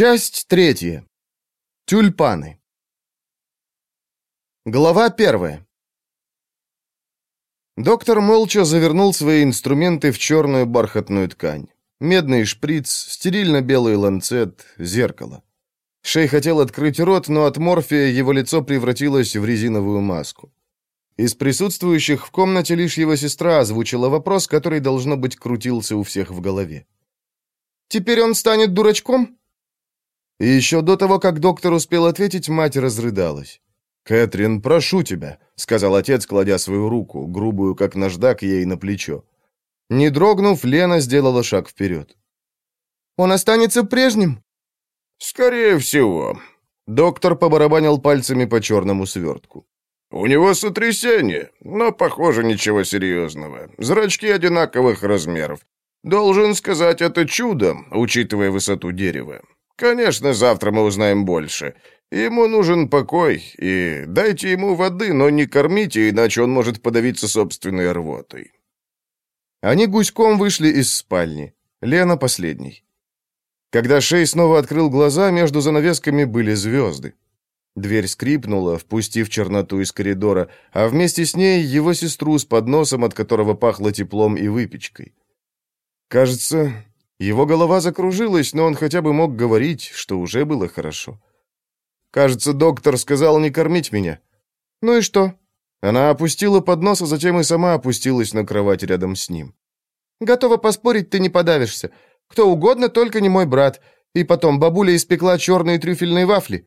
Часть третья. Тюльпаны. Глава первая. Доктор молча завернул свои инструменты в черную бархатную ткань. Медный шприц, стерильно-белый ланцет, зеркало. Шей хотел открыть рот, но от морфия его лицо превратилось в резиновую маску. Из присутствующих в комнате лишь его сестра озвучила вопрос, который, должно быть, крутился у всех в голове. «Теперь он станет дурачком?» И еще до того, как доктор успел ответить, мать разрыдалась. «Кэтрин, прошу тебя», — сказал отец, кладя свою руку, грубую, как наждак, ей на плечо. Не дрогнув, Лена сделала шаг вперед. «Он останется прежним?» «Скорее всего». Доктор побарабанил пальцами по черному свертку. «У него сотрясение, но, похоже, ничего серьезного. Зрачки одинаковых размеров. Должен сказать, это чудо, учитывая высоту дерева. Конечно, завтра мы узнаем больше. Ему нужен покой, и дайте ему воды, но не кормите, иначе он может подавиться собственной рвотой». Они гуськом вышли из спальни. Лена последний. Когда Шей снова открыл глаза, между занавесками были звезды. Дверь скрипнула, впустив черноту из коридора, а вместе с ней его сестру с подносом, от которого пахло теплом и выпечкой. Кажется, его голова закружилась, но он хотя бы мог говорить, что уже было хорошо. Кажется, доктор сказал не кормить меня. Ну и что? Она опустила поднос, а затем и сама опустилась на кровать рядом с ним. Готова поспорить, ты не подавишься. Кто угодно, только не мой брат. И потом, бабуля испекла черные трюфельные вафли.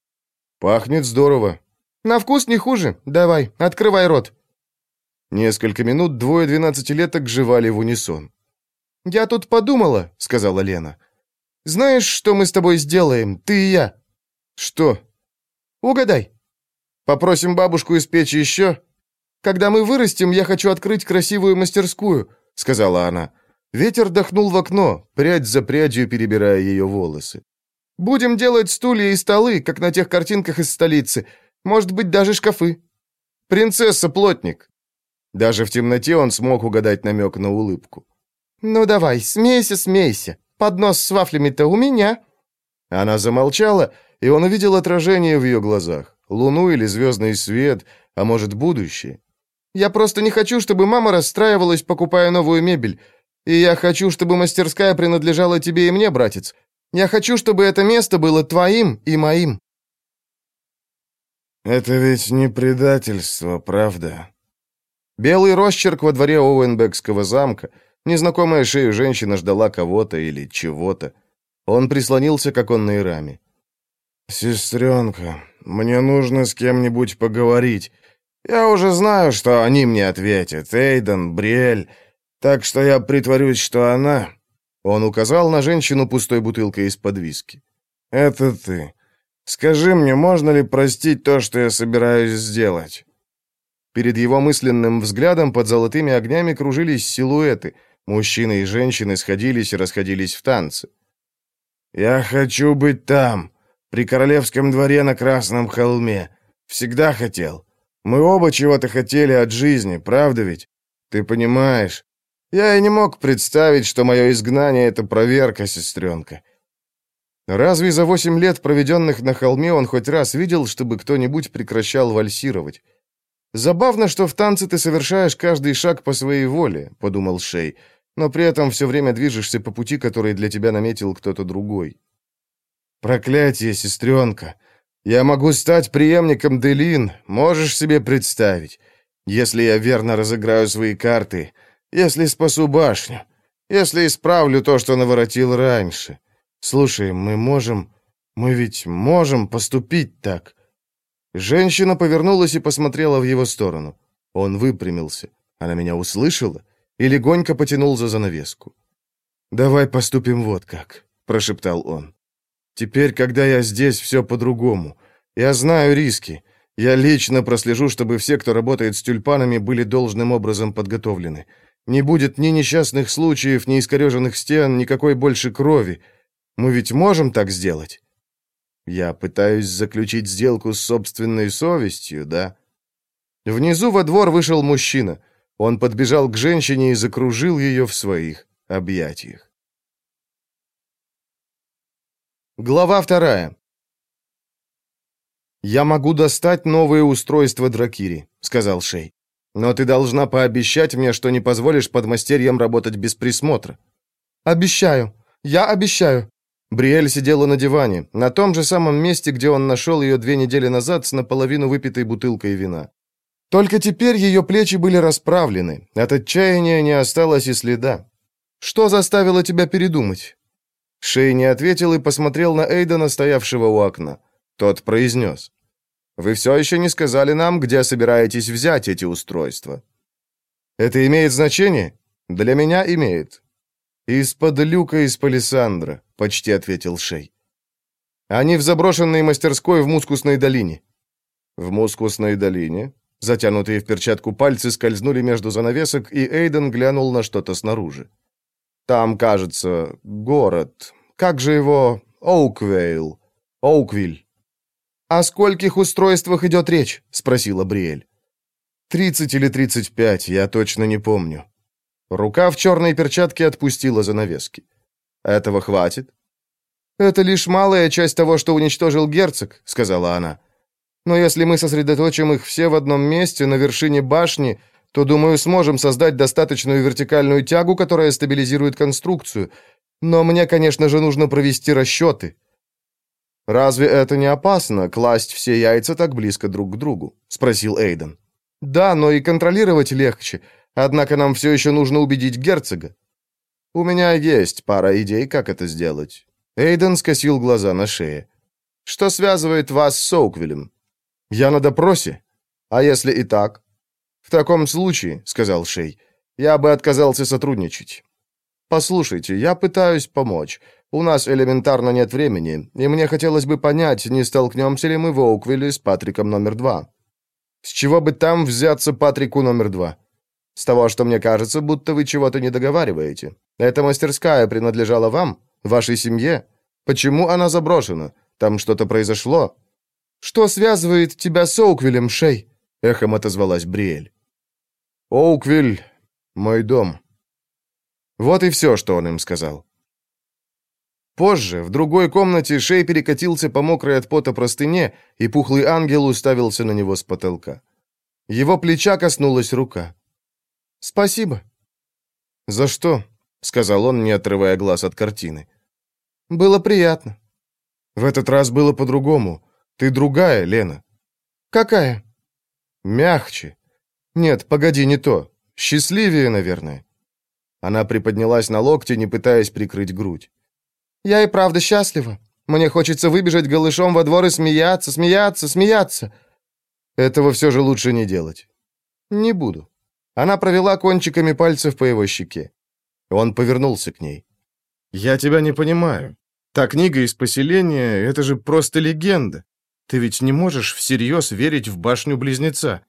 Пахнет здорово. На вкус не хуже. Давай, открывай рот. Несколько минут двое двенадцатилеток жевали в унисон. «Я тут подумала», — сказала Лена. «Знаешь, что мы с тобой сделаем, ты и я?» «Что?» «Угадай». «Попросим бабушку испечь еще?» «Когда мы вырастем, я хочу открыть красивую мастерскую», — сказала она. Ветер дохнул в окно, прядь за прядью перебирая ее волосы. «Будем делать стулья и столы, как на тех картинках из столицы. Может быть, даже шкафы». «Принцесса-плотник». Даже в темноте он смог угадать намек на улыбку. «Ну давай, смейся, смейся. Поднос с вафлями-то у меня». Она замолчала, и он увидел отражение в ее глазах. Луну или звездный свет, а может, будущее. «Я просто не хочу, чтобы мама расстраивалась, покупая новую мебель. И я хочу, чтобы мастерская принадлежала тебе и мне, братец. Я хочу, чтобы это место было твоим и моим». «Это ведь не предательство, правда?» Белый росчерк во дворе Оуэнбекского замка — Незнакомая шею женщина ждала кого-то или чего-то. Он прислонился к оконной раме. «Сестренка, мне нужно с кем-нибудь поговорить. Я уже знаю, что они мне ответят. Эйден, Бриэль. Так что я притворюсь, что она...» Он указал на женщину пустой бутылкой из-под виски. «Это ты. Скажи мне, можно ли простить то, что я собираюсь сделать?» Перед его мысленным взглядом под золотыми огнями кружились силуэты — Мужчины и женщины сходились и расходились в танцы. «Я хочу быть там, при королевском дворе на Красном холме. Всегда хотел. Мы оба чего-то хотели от жизни, правда ведь? Ты понимаешь? Я и не мог представить, что мое изгнание — это проверка, сестренка». Разве за восемь лет, проведенных на холме, он хоть раз видел, чтобы кто-нибудь прекращал вальсировать? «Забавно, что в танце ты совершаешь каждый шаг по своей воле», — подумал Шей, «но при этом все время движешься по пути, который для тебя наметил кто-то другой». «Проклятие, сестренка! Я могу стать преемником Делин, можешь себе представить, если я верно разыграю свои карты, если спасу башню, если исправлю то, что наворотил раньше. Слушай, мы можем... Мы ведь можем поступить так». Женщина повернулась и посмотрела в его сторону. Он выпрямился. Она меня услышала и легонько потянул за занавеску. «Давай поступим вот как», — прошептал он. «Теперь, когда я здесь, все по-другому. Я знаю риски. Я лично прослежу, чтобы все, кто работает с тюльпанами, были должным образом подготовлены. Не будет ни несчастных случаев, ни искореженных стен, никакой больше крови. Мы ведь можем так сделать?» Я пытаюсь заключить сделку с собственной совестью, да? Внизу во двор вышел мужчина. Он подбежал к женщине и закружил ее в своих объятиях. Глава вторая. «Я могу достать новые устройства Дракири», — сказал Шей. «Но ты должна пообещать мне, что не позволишь подмастерьям работать без присмотра». «Обещаю. Я обещаю». Бриэль сидела на диване, на том же самом месте, где он нашел ее две недели назад с наполовину выпитой бутылкой вина. Только теперь ее плечи были расправлены, от отчаяния не осталось и следа. «Что заставило тебя передумать?» Шей не ответил и посмотрел на Эйдена, стоявшего у окна. Тот произнес. «Вы все еще не сказали нам, где собираетесь взять эти устройства». «Это имеет значение?» «Для меня имеет». «Из-под люка из палисандра», — почти ответил Шей. «Они в заброшенной мастерской в Мускусной долине». «В Мускусной долине?» Затянутые в перчатку пальцы скользнули между занавесок, и Эйден глянул на что-то снаружи. «Там, кажется, город. Как же его? Оуквейл. Оуквиль. «О скольких устройствах идет речь?» — спросила Бриэль. «Тридцать или тридцать пять, я точно не помню». Рука в черной перчатке отпустила занавески. «Этого хватит?» «Это лишь малая часть того, что уничтожил герцог», — сказала она. «Но если мы сосредоточим их все в одном месте, на вершине башни, то, думаю, сможем создать достаточную вертикальную тягу, которая стабилизирует конструкцию. Но мне, конечно же, нужно провести расчеты. «Разве это не опасно, класть все яйца так близко друг к другу?» — спросил Эйден. «Да, но и контролировать легче. Однако нам все еще нужно убедить герцога». «У меня есть пара идей, как это сделать». Эйден скосил глаза на шее. «Что связывает вас с Соуквилем?» «Я на допросе». «А если и так?» «В таком случае», — сказал Шей, — «я бы отказался сотрудничать». «Послушайте, я пытаюсь помочь. У нас элементарно нет времени, и мне хотелось бы понять, не столкнемся ли мы в Оуквилле с Патриком номер два. С чего бы там взяться Патрику номер два? С того, что мне кажется, будто вы чего-то не договариваете. Эта мастерская принадлежала вам, вашей семье. Почему она заброшена? Там что-то произошло? Что связывает тебя с Оуквиллем, Шей? Эхом отозвалась Бриэль. Оуквиль — мой дом. Вот и все, что он им сказал. Позже, в другой комнате, Шей перекатился по мокрой от пота простыне, и пухлый ангел уставился на него с потолка. Его плеча коснулась рука. «Спасибо». «За что?» — сказал он, не отрывая глаз от картины. «Было приятно». «В этот раз было по-другому. Ты другая, Лена». «Какая?» «Мягче. Нет, погоди, не то. Счастливее, наверное». Она приподнялась на локте, не пытаясь прикрыть грудь. Я и правда счастлива. Мне хочется выбежать голышом во двор и смеяться, смеяться, смеяться. Этого все же лучше не делать. Не буду. Она провела кончиками пальцев по его щеке. Он повернулся к ней. «Я тебя не понимаю. Та книга из поселения — это же просто легенда. Ты ведь не можешь всерьез верить в башню-близнеца».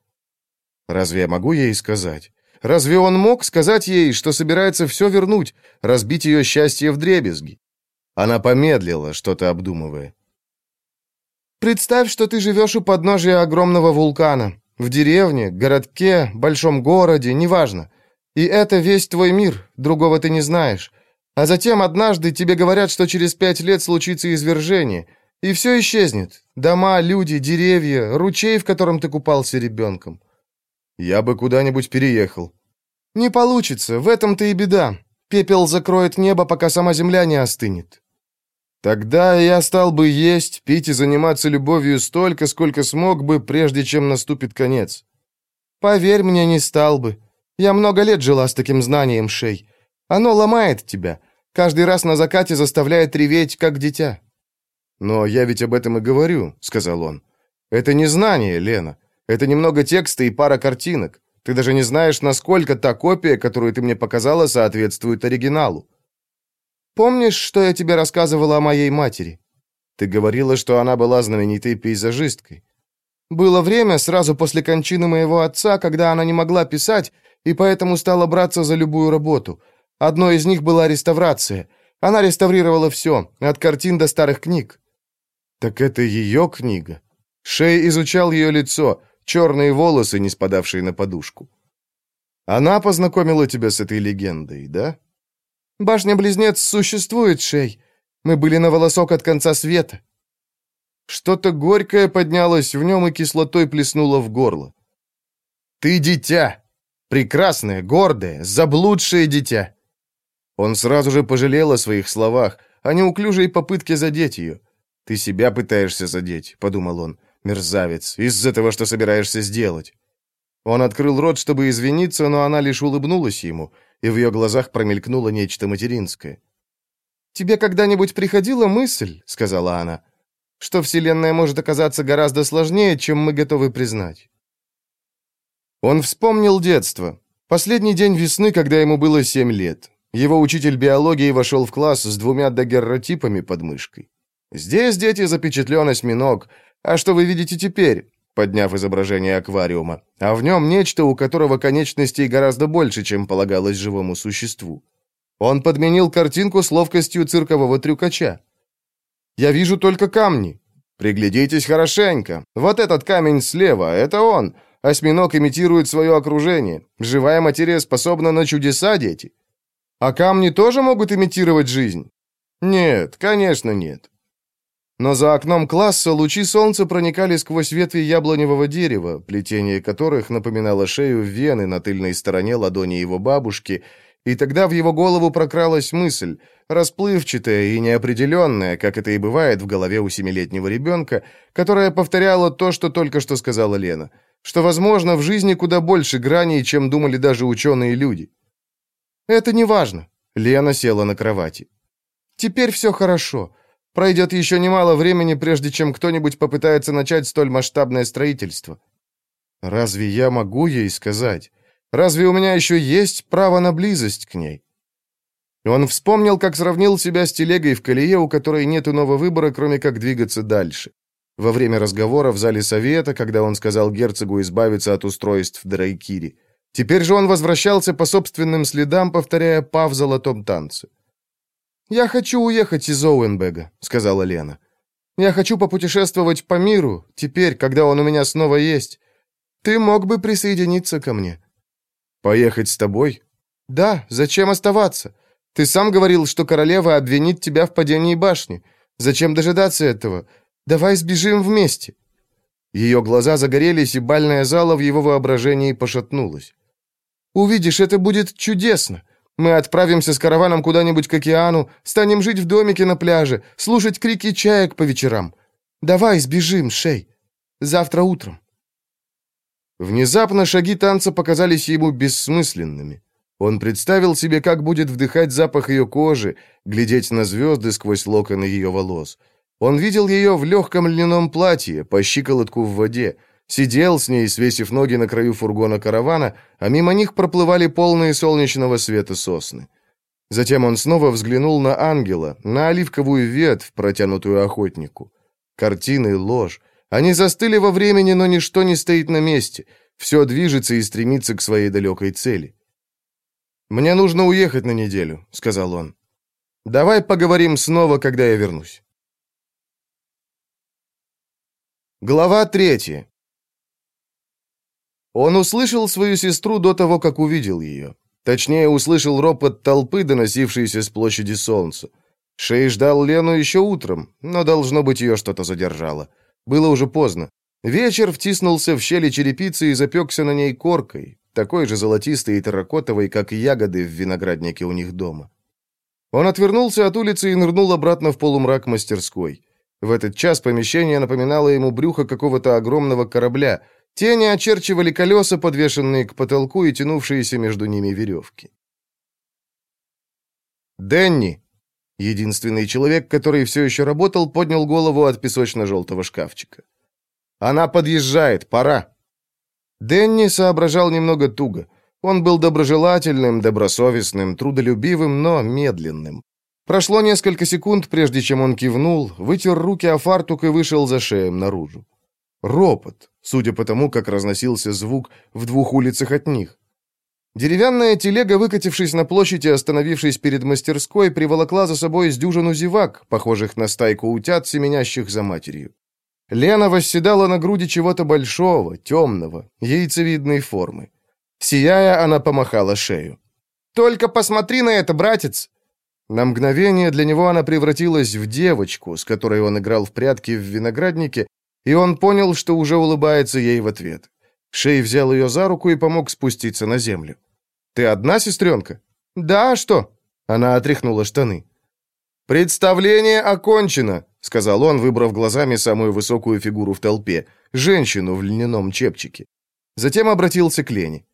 «Разве я могу ей сказать? Разве он мог сказать ей, что собирается все вернуть, разбить ее счастье в дребезги? Она помедлила, что-то обдумывая. «Представь, что ты живешь у подножия огромного вулкана. В деревне, городке, большом городе, неважно. И это весь твой мир, другого ты не знаешь. А затем однажды тебе говорят, что через пять лет случится извержение, и все исчезнет. Дома, люди, деревья, ручей, в котором ты купался ребенком. Я бы куда-нибудь переехал. Не получится, в этом-то и беда. Пепел закроет небо, пока сама земля не остынет. Тогда я стал бы есть, пить и заниматься любовью столько, сколько смог бы, прежде чем наступит конец. Поверь мне, не стал бы. Я много лет жила с таким знанием, Шей. Оно ломает тебя. Каждый раз на закате заставляет реветь, как дитя. Но я ведь об этом и говорю, сказал он. Это не знание, Лена. Это немного текста и пара картинок. Ты даже не знаешь, насколько та копия, которую ты мне показала, соответствует оригиналу. Помнишь, что я тебе рассказывала о моей матери? Ты говорила, что она была знаменитой пейзажисткой. Было время сразу после кончины моего отца, когда она не могла писать, и поэтому стала браться за любую работу. Одной из них была реставрация. Она реставрировала все, от картин до старых книг. Так это ее книга. Шей изучал ее лицо, черные волосы, не спадавшие на подушку. Она познакомила тебя с этой легендой, да? Башня-близнец существует, Шей. Мы были на волосок от конца света». Что-то горькое поднялось в нем и кислотой плеснуло в горло. «Ты дитя! Прекрасное, гордое, заблудшее дитя!» Он сразу же пожалел о своих словах, о неуклюжей попытке задеть ее. «Ты себя пытаешься задеть», — подумал он, — «мерзавец, из-за того, что собираешься сделать». Он открыл рот, чтобы извиниться, но она лишь улыбнулась ему, и в ее глазах промелькнуло нечто материнское. «Тебе когда-нибудь приходила мысль, — сказала она, — что Вселенная может оказаться гораздо сложнее, чем мы готовы признать?» Он вспомнил детство. Последний день весны, когда ему было семь лет. Его учитель биологии вошел в класс с двумя дагерротипами под мышкой. Здесь, дети, запечатлен осьминог. А что вы видите теперь? подняв изображение аквариума, а в нем нечто, у которого конечностей гораздо больше, чем полагалось живому существу. Он подменил картинку с ловкостью циркового трюкача. «Я вижу только камни. Приглядитесь хорошенько. Вот этот камень слева, это он. Осьминог имитирует свое окружение. Живая материя способна на чудеса, дети. А камни тоже могут имитировать жизнь? Нет, конечно, нет. Но за окном класса лучи солнца проникали сквозь ветви яблоневого дерева, плетение которых напоминало шею вены на тыльной стороне ладони его бабушки, и тогда в его голову прокралась мысль, расплывчатая и неопределенная, как это и бывает в голове у семилетнего ребенка, которая повторяла то, что только что сказала Лена, что, возможно, в жизни куда больше граней, чем думали даже ученые люди. «Это не важно», — Лена села на кровати. «Теперь все хорошо». Пройдет еще немало времени, прежде чем кто-нибудь попытается начать столь масштабное строительство. Разве я могу ей сказать? Разве у меня еще есть право на близость к ней? Он вспомнил, как сравнил себя с телегой в колее, у которой нет иного выбора, кроме как двигаться дальше. Во время разговора в зале совета, когда он сказал герцогу избавиться от устройств Драйкири. Теперь же он возвращался по собственным следам, повторяя «па в золотом танце». «Я хочу уехать из Оуэнбега», — сказала Лена. «Я хочу попутешествовать по миру, теперь, когда он у меня снова есть. Ты мог бы присоединиться ко мне». «Поехать с тобой?» «Да, зачем оставаться? Ты сам говорил, что королева обвинит тебя в падении башни. Зачем дожидаться этого? Давай сбежим вместе». Ее глаза загорелись, и бальная зала в его воображении пошатнулась. «Увидишь, это будет чудесно. Мы отправимся с караваном куда-нибудь к океану, станем жить в домике на пляже, слушать крики чаек по вечерам. Давай сбежим, Шей. Завтра утром». Внезапно шаги танца показались ему бессмысленными. Он представил себе, как будет вдыхать запах ее кожи, глядеть на звезды сквозь локоны ее волос. Он видел ее в легком льняном платье, по щиколотку в воде, Сидел с ней, свесив ноги на краю фургона каравана, а мимо них проплывали полные солнечного света сосны. Затем он снова взглянул на ангела, на оливковую ветвь, протянутую охотнику. Картины — ложь. Они застыли во времени, но ничто не стоит на месте. Все движется и стремится к своей далекой цели. «Мне нужно уехать на неделю», — сказал он. «Давай поговорим снова, когда я вернусь». Глава третья. Он услышал свою сестру до того, как увидел ее. Точнее, услышал ропот толпы, доносившийся с площади Солнца. Шей ждал Лену еще утром, но, должно быть, ее что-то задержало. Было уже поздно. Вечер втиснулся в щели черепицы и запекся на ней коркой, такой же золотистой и терракотовой, как ягоды в винограднике у них дома. Он отвернулся от улицы и нырнул обратно в полумрак мастерской. В этот час помещение напоминало ему брюхо какого-то огромного корабля — Тени очерчивали колеса, подвешенные к потолку и тянувшиеся между ними веревки. Дэнни, единственный человек, который все еще работал, поднял голову от песочно-желтого шкафчика. «Она подъезжает, пора!» Дэнни соображал немного туго. Он был доброжелательным, добросовестным, трудолюбивым, но медленным. Прошло несколько секунд, прежде чем он кивнул, вытер руки о фартук и вышел за шеем наружу. Ропот, судя по тому, как разносился звук в двух улицах от них. Деревянная телега, выкатившись на площади и остановившись перед мастерской, приволокла за собой с дюжину зевак, похожих на стайку утят, семенящих за матерью. Лена восседала на груди чего-то большого, темного, яйцевидной формы. Сияя, она помахала шею. «Только посмотри на это, братец!» На мгновение для него она превратилась в девочку, с которой он играл в прятки в винограднике, и он понял, что уже улыбается ей в ответ. Шей взял ее за руку и помог спуститься на землю. «Ты одна, сестренка?» «Да, а что?» Она отряхнула штаны. «Представление окончено», — сказал он, выбрав глазами самую высокую фигуру в толпе, женщину в льняном чепчике. Затем обратился к Лене.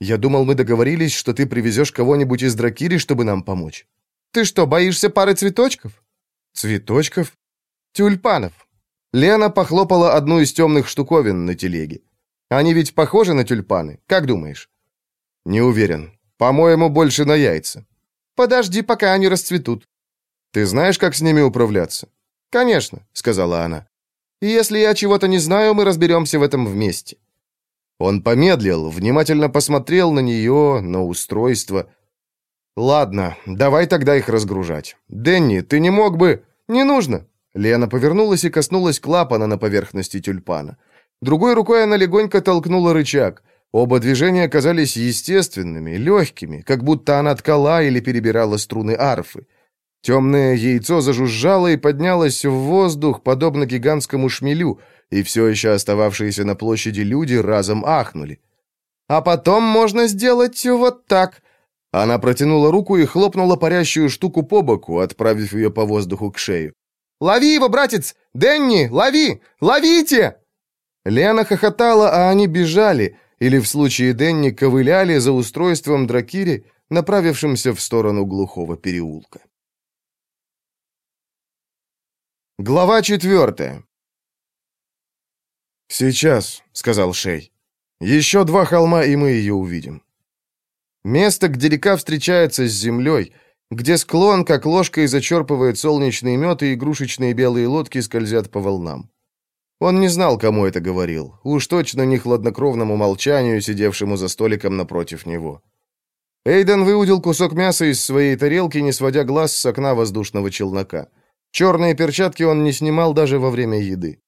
«Я думал, мы договорились, что ты привезешь кого-нибудь из Дракири, чтобы нам помочь». «Ты что, боишься пары цветочков?» «Цветочков?» «Тюльпанов». Лена похлопала одну из темных штуковин на телеге. «Они ведь похожи на тюльпаны, как думаешь?» «Не уверен. По-моему, больше на яйца». «Подожди, пока они расцветут». «Ты знаешь, как с ними управляться?» «Конечно», — сказала она. «И если я чего-то не знаю, мы разберемся в этом вместе». Он помедлил, внимательно посмотрел на нее, на устройство. «Ладно, давай тогда их разгружать. Дэнни, ты не мог бы...» «Не нужно». Лена повернулась и коснулась клапана на поверхности тюльпана. Другой рукой она легонько толкнула рычаг. Оба движения казались естественными, легкими, как будто она ткала или перебирала струны арфы. Темное яйцо зажужжало и поднялось в воздух, подобно гигантскому шмелю, и все еще остававшиеся на площади люди разом ахнули. «А потом можно сделать вот так». Она протянула руку и хлопнула парящую штуку по боку, отправив ее по воздуху к шею. «Лови его, братец! Дэнни, лови! Ловите!» Лена хохотала, а они бежали, или в случае Денни ковыляли за устройством Дракири, направившимся в сторону глухого переулка. Глава четвертая. «Сейчас», — сказал Шей. «Еще два холма, и мы ее увидим». Место, где река встречается с землей, где склон, как ложкой, зачерпывает солнечный мед, и игрушечные белые лодки скользят по волнам. Он не знал, кому это говорил. Уж точно не хладнокровному молчанию, сидевшему за столиком напротив него. Эйден выудил кусок мяса из своей тарелки, не сводя глаз с окна воздушного челнока. Черные перчатки он не снимал даже во время еды.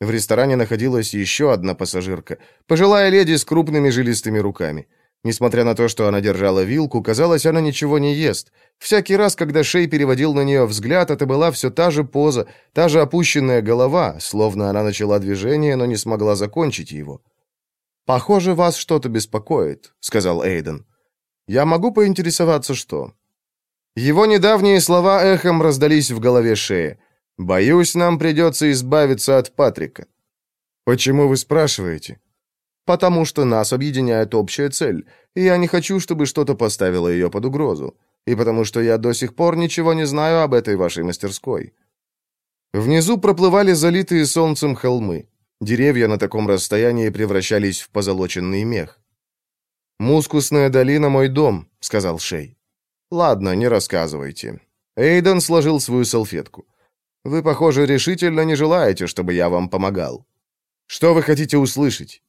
В ресторане находилась еще одна пассажирка, пожилая леди с крупными жилистыми руками. Несмотря на то, что она держала вилку, казалось, она ничего не ест. Всякий раз, когда Шей переводил на нее взгляд, это была все та же поза, та же опущенная голова, словно она начала движение, но не смогла закончить его. «Похоже, вас что-то беспокоит», — сказал Эйден. «Я могу поинтересоваться, что?» Его недавние слова эхом раздались в голове Шея. «Боюсь, нам придется избавиться от Патрика». «Почему вы спрашиваете?» Потому что нас объединяет общая цель, и я не хочу, чтобы что-то поставило ее под угрозу. И потому что я до сих пор ничего не знаю об этой вашей мастерской». Внизу проплывали залитые солнцем холмы. Деревья на таком расстоянии превращались в позолоченный мех. «Мускусная долина — мой дом», — сказал Шей. «Ладно, не рассказывайте». Эйден сложил свою салфетку. «Вы, похоже, решительно не желаете, чтобы я вам помогал. Что вы хотите услышать?»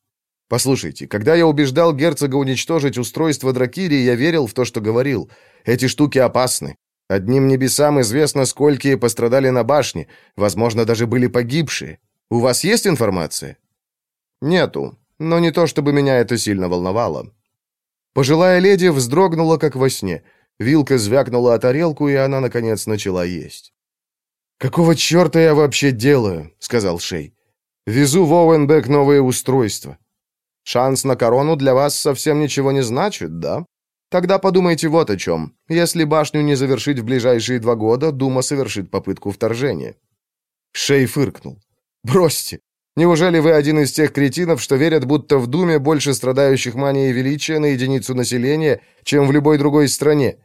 Послушайте, когда я убеждал герцога уничтожить устройство Дракири, я верил в то, что говорил. Эти штуки опасны. Одним небесам известно, сколькие пострадали на башне, возможно, даже были погибшие. У вас есть информация? Нету, но не то, чтобы меня это сильно волновало. Пожилая леди вздрогнула, как во сне. Вилка звякнула о тарелку, и она, наконец, начала есть. «Какого черта я вообще делаю?» — сказал Шей. «Везу в Оуэнбек новое устройство. Шанс на корону для вас совсем ничего не значит, да? Тогда подумайте вот о чем. Если башню не завершить в ближайшие два года, Дума совершит попытку вторжения». Шей фыркнул. «Бросьте. Неужели вы один из тех кретинов, что верят, будто в Думе больше страдающих манией величия на единицу населения, чем в любой другой стране?»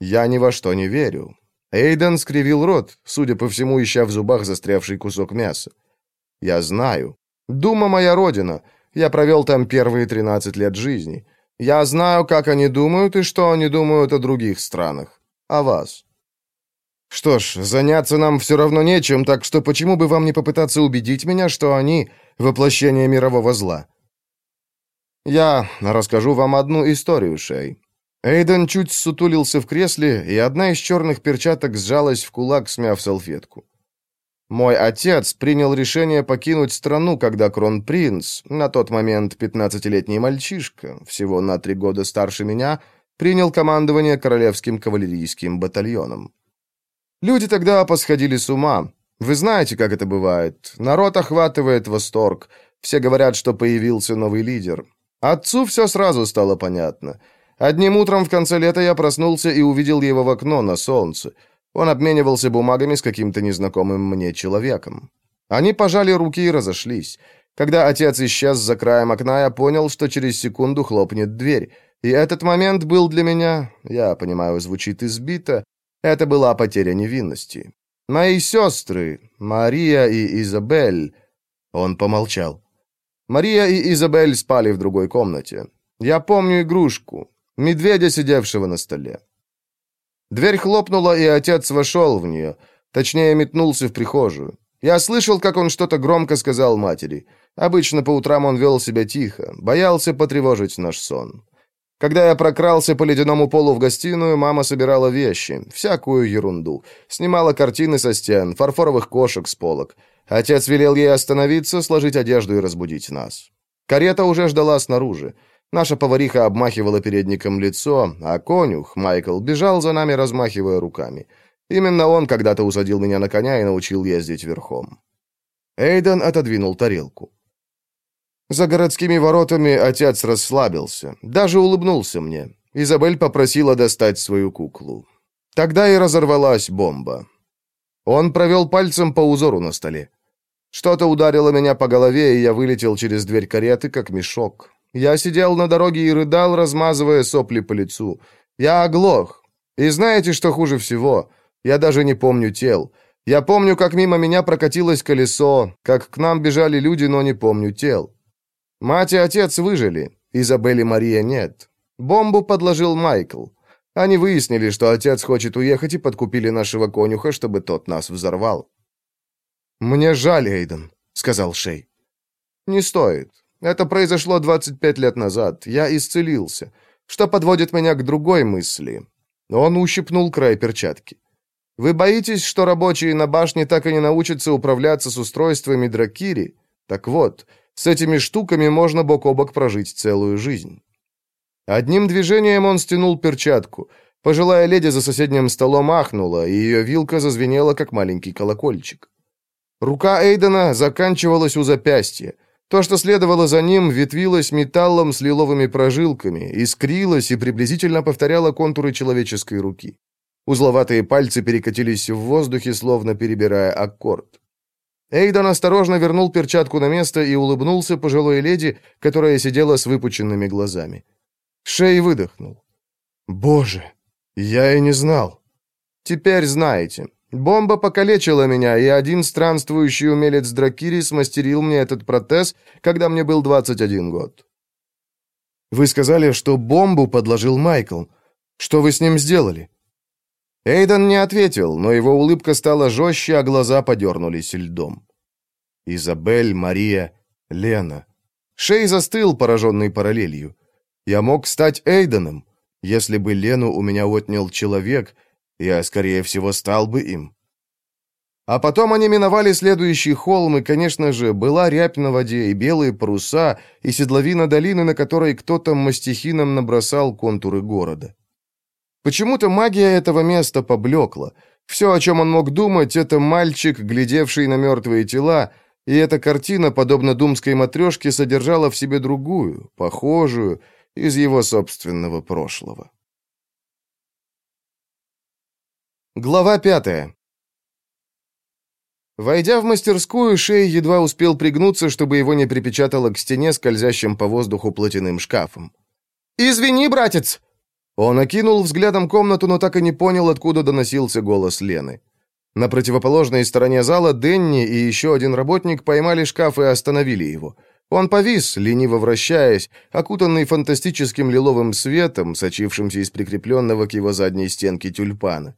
«Я ни во что не верю». Эйден скривил рот, судя по всему, ища в зубах застрявший кусок мяса. «Я знаю. Дума моя родина, я провел там первые 13 лет жизни. Я знаю, как они думают и что они думают о других странах. О вас. Что ж, заняться нам все равно нечем, так что почему бы вам не попытаться убедить меня, что они — воплощение мирового зла? Я расскажу вам одну историю, Шей. Эйден чуть сутулился в кресле, и одна из черных перчаток сжалась в кулак, смяв салфетку. Мой отец принял решение покинуть страну, когда кронпринц, на тот момент 15-летний мальчишка, всего на три года старше меня, принял командование королевским кавалерийским батальоном. Люди тогда посходили с ума. Вы знаете, как это бывает. Народ охватывает восторг. Все говорят, что появился новый лидер. Отцу все сразу стало понятно. Одним утром в конце лета я проснулся и увидел его в окно на солнце. Он обменивался бумагами с каким-то незнакомым мне человеком. Они пожали руки и разошлись. Когда отец исчез за краем окна, я понял, что через секунду хлопнет дверь. И этот момент был для меня, я понимаю, звучит избито, это была потеря невинности. Мои сестры, Мария и Изабель... Он помолчал. Мария и Изабель спали в другой комнате. Я помню игрушку, медведя, сидевшего на столе. Дверь хлопнула, и отец вошел в нее, точнее, метнулся в прихожую. Я слышал, как он что-то громко сказал матери. Обычно по утрам он вел себя тихо, боялся потревожить наш сон. Когда я прокрался по ледяному полу в гостиную, мама собирала вещи, всякую ерунду. Снимала картины со стен, фарфоровых кошек с полок. Отец велел ей остановиться, сложить одежду и разбудить нас. Карета уже ждала снаружи. Наша повариха обмахивала передником лицо, а конюх, Майкл, бежал за нами, размахивая руками. Именно он когда-то усадил меня на коня и научил ездить верхом. Эйден отодвинул тарелку. За городскими воротами отец расслабился, даже улыбнулся мне. Изабель попросила достать свою куклу. Тогда и разорвалась бомба. Он провел пальцем по узору на столе. Что-то ударило меня по голове, и я вылетел через дверь кареты, как мешок. Я сидел на дороге и рыдал, размазывая сопли по лицу. Я оглох. И знаете, что хуже всего? Я даже не помню тел. Я помню, как мимо меня прокатилось колесо, как к нам бежали люди, но не помню тел. Мать и отец выжили, Изабель и Мария нет. Бомбу подложил Майкл. Они выяснили, что отец хочет уехать, и подкупили нашего конюха, чтобы тот нас взорвал. «Мне жаль, Эйден», — сказал Шей. «Не стоит. Это произошло 25 лет назад. Я исцелился. Что подводит меня к другой мысли?» Он ущипнул край перчатки. «Вы боитесь, что рабочие на башне так и не научатся управляться с устройствами Дракири? Так вот, с этими штуками можно бок о бок прожить целую жизнь. Одним движением он стянул перчатку. Пожилая леди за соседним столом ахнула, и ее вилка зазвенела, как маленький колокольчик. Рука Эйдена заканчивалась у запястья. То, что следовало за ним, ветвилось металлом с лиловыми прожилками, искрилось и приблизительно повторяло контуры человеческой руки. Узловатые пальцы перекатились в воздухе, словно перебирая аккорд. Эйден осторожно вернул перчатку на место и улыбнулся пожилой леди, которая сидела с выпученными глазами. Шей выдохнул. «Боже, я и не знал». «Теперь знаете. Бомба покалечила меня, и один странствующий умелец Дракири смастерил мне этот протез, когда мне был 21 год». «Вы сказали, что бомбу подложил Майкл. Что вы с ним сделали?» Эйден не ответил, но его улыбка стала жестче, а глаза подернулись льдом. Изабель, Мария, Лена. Шей застыл, пораженный параллелью. Я мог стать Эйденом. Если бы Лену у меня отнял человек, я, скорее всего, стал бы им. А потом они миновали следующий холм, и, конечно же, была рябь на воде, и белые паруса, и седловина долины, на которой кто-то мастихином набросал контуры города. Почему-то магия этого места поблекла. Все, о чем он мог думать, это мальчик, глядевший на мертвые тела, и эта картина, подобно думской матрешке, содержала в себе другую, похожую, из его собственного прошлого. Глава пятая. Войдя в мастерскую, Шей едва успел пригнуться, чтобы его не припечатало к стене скользящим по воздуху платяным шкафом. «Извини, братец!» Он окинул взглядом комнату, но так и не понял, откуда доносился голос Лены. На противоположной стороне зала Денни и еще один работник поймали шкаф и остановили его. Он повис, лениво вращаясь, окутанный фантастическим лиловым светом, сочившимся из прикрепленного к его задней стенке тюльпана.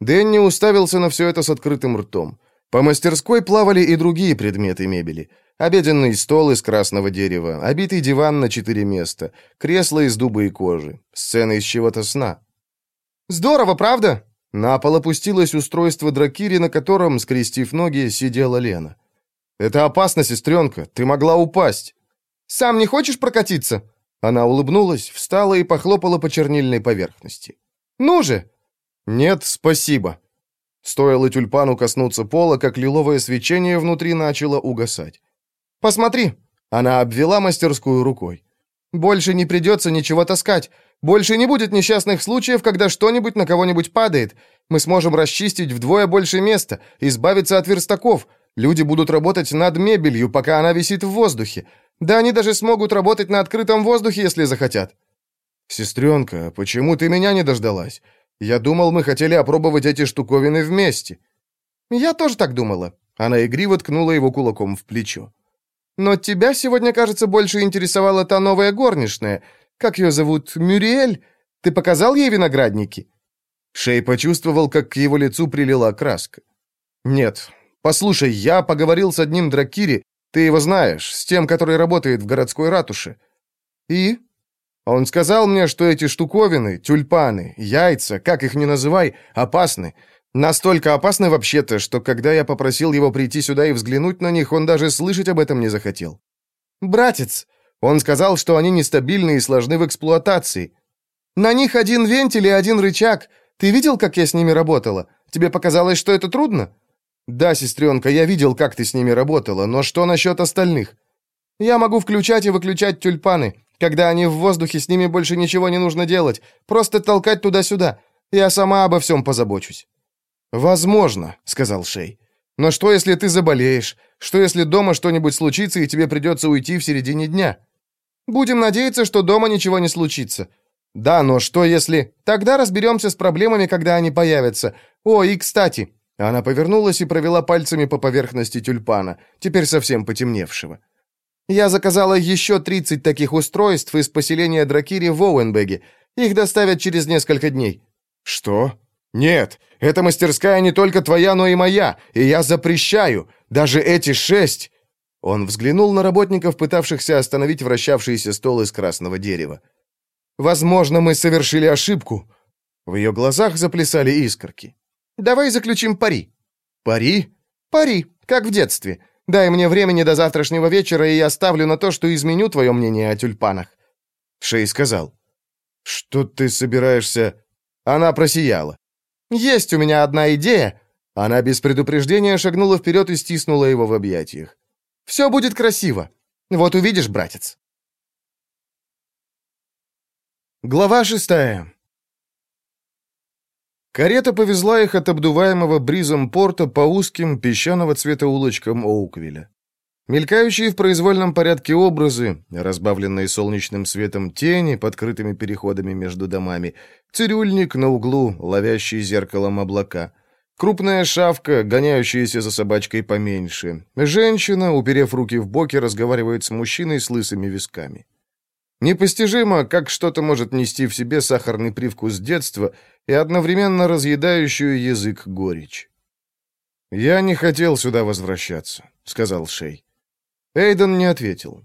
Денни уставился на все это с открытым ртом. По мастерской плавали и другие предметы мебели. Обеденный стол из красного дерева, обитый диван на четыре места, кресло из дуба и кожи, сцена из чего-то сна. «Здорово, правда?» На пол опустилось устройство дракири, на котором, скрестив ноги, сидела Лена. «Это опасно, сестренка, ты могла упасть». «Сам не хочешь прокатиться?» Она улыбнулась, встала и похлопала по чернильной поверхности. «Ну же!» «Нет, спасибо». Стоило тюльпану коснуться пола, как лиловое свечение внутри начало угасать. «Посмотри!» Она обвела мастерскую рукой. «Больше не придется ничего таскать. Больше не будет несчастных случаев, когда что-нибудь на кого-нибудь падает. Мы сможем расчистить вдвое больше места, избавиться от верстаков. Люди будут работать над мебелью, пока она висит в воздухе. Да они даже смогут работать на открытом воздухе, если захотят». «Сестренка, почему ты меня не дождалась? Я думал, мы хотели опробовать эти штуковины вместе». «Я тоже так думала». Она игриво ткнула его кулаком в плечо. «Но тебя сегодня, кажется, больше интересовала та новая горничная. Как ее зовут? Мюриэль? Ты показал ей виноградники?» Шей почувствовал, как к его лицу прилила краска. «Нет. Послушай, я поговорил с одним Дракири, ты его знаешь, с тем, который работает в городской ратуше». «И?» Он сказал мне, что эти штуковины, тюльпаны, яйца, как их ни называй, опасны. Настолько опасны вообще-то, что когда я попросил его прийти сюда и взглянуть на них, он даже слышать об этом не захотел. «Братец!» Он сказал, что они нестабильны и сложны в эксплуатации. «На них один вентиль и один рычаг. Ты видел, как я с ними работала? Тебе показалось, что это трудно?» «Да, сестренка, я видел, как ты с ними работала, но что насчет остальных?» «Я могу включать и выключать тюльпаны. Когда они в воздухе, с ними больше ничего не нужно делать. Просто толкать туда-сюда. Я сама обо всем позабочусь». «Возможно», — сказал Шей. «Но что, если ты заболеешь? Что, если дома что-нибудь случится, и тебе придется уйти в середине дня?» «Будем надеяться, что дома ничего не случится». «Да, но что, если...» «Тогда разберемся с проблемами, когда они появятся. О, и кстати...» Она повернулась и провела пальцами по поверхности тюльпана, теперь совсем потемневшего. Я заказала еще 30 таких устройств из поселения Дракири в Оуэнбеге. Их доставят через несколько дней». «Что? Нет, эта мастерская не только твоя, но и моя, и я запрещаю. Даже эти шесть...» Он взглянул на работников, пытавшихся остановить вращавшийся стол из красного дерева. «Возможно, мы совершили ошибку». В ее глазах заплясали искорки. «Давай заключим пари». «Пари?» «Пари, как в детстве. Дай мне времени до завтрашнего вечера, и я ставлю на то, что изменю твое мнение о тюльпанах». Шей сказал. «Что ты собираешься...» Она просияла. «Есть у меня одна идея». Она без предупреждения шагнула вперед и стиснула его в объятиях. «Все будет красиво. Вот увидишь, братец». Глава шестая. Карета повезла их от обдуваемого бризом порта по узким песчаного цвета улочкам Оуквилля. Мелькающие в произвольном порядке образы, разбавленные солнечным светом тени, подкрытыми переходами между домами, цирюльник на углу, ловящий зеркалом облака, крупная шавка, гоняющаяся за собачкой поменьше, женщина, уперев руки в боки, разговаривает с мужчиной с лысыми висками. Непостижимо, как что-то может нести в себе сахарный привкус детства и одновременно разъедающую язык горечь. «Я не хотел сюда возвращаться», — сказал Шей. Эйден не ответил.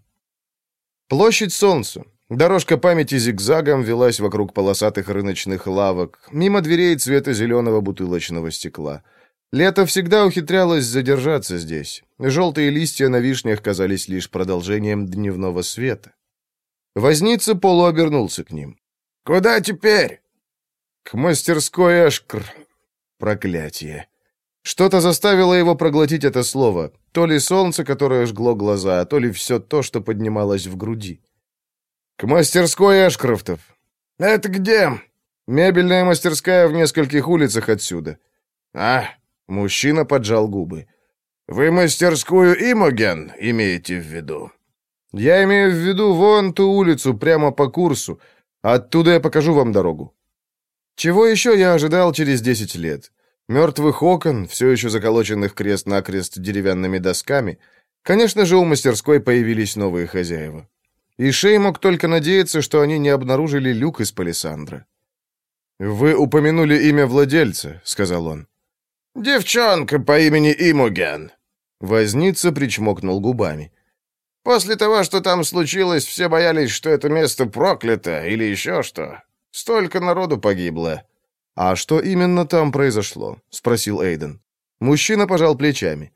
Площадь Солнца. Дорожка памяти зигзагом велась вокруг полосатых рыночных лавок, мимо дверей цвета зеленого бутылочного стекла. Лето всегда ухитрялось задержаться здесь. Желтые листья на вишнях казались лишь продолжением дневного света. Возница полуобернулся к ним. «Куда теперь?» «К мастерской Эшкр. Проклятие». Что-то заставило его проглотить это слово. То ли солнце, которое жгло глаза, то ли все то, что поднималось в груди. «К мастерской Эшкрофтов». «Это где?» «Мебельная мастерская в нескольких улицах отсюда». «А?» — мужчина поджал губы. «Вы мастерскую Имоген имеете в виду?» Я имею в виду вон ту улицу, прямо по курсу. Оттуда я покажу вам дорогу. Чего еще я ожидал через десять лет? Мертвых окон, все еще заколоченных крест-накрест деревянными досками. Конечно же, у мастерской появились новые хозяева. И Шей мог только надеяться, что они не обнаружили люк из палисандра. «Вы упомянули имя владельца», — сказал он. «Девчонка по имени Имуген». Возница причмокнул губами. После того, что там случилось, все боялись, что это место проклято или еще что. Столько народу погибло». «А что именно там произошло?» — спросил Эйден. Мужчина пожал плечами.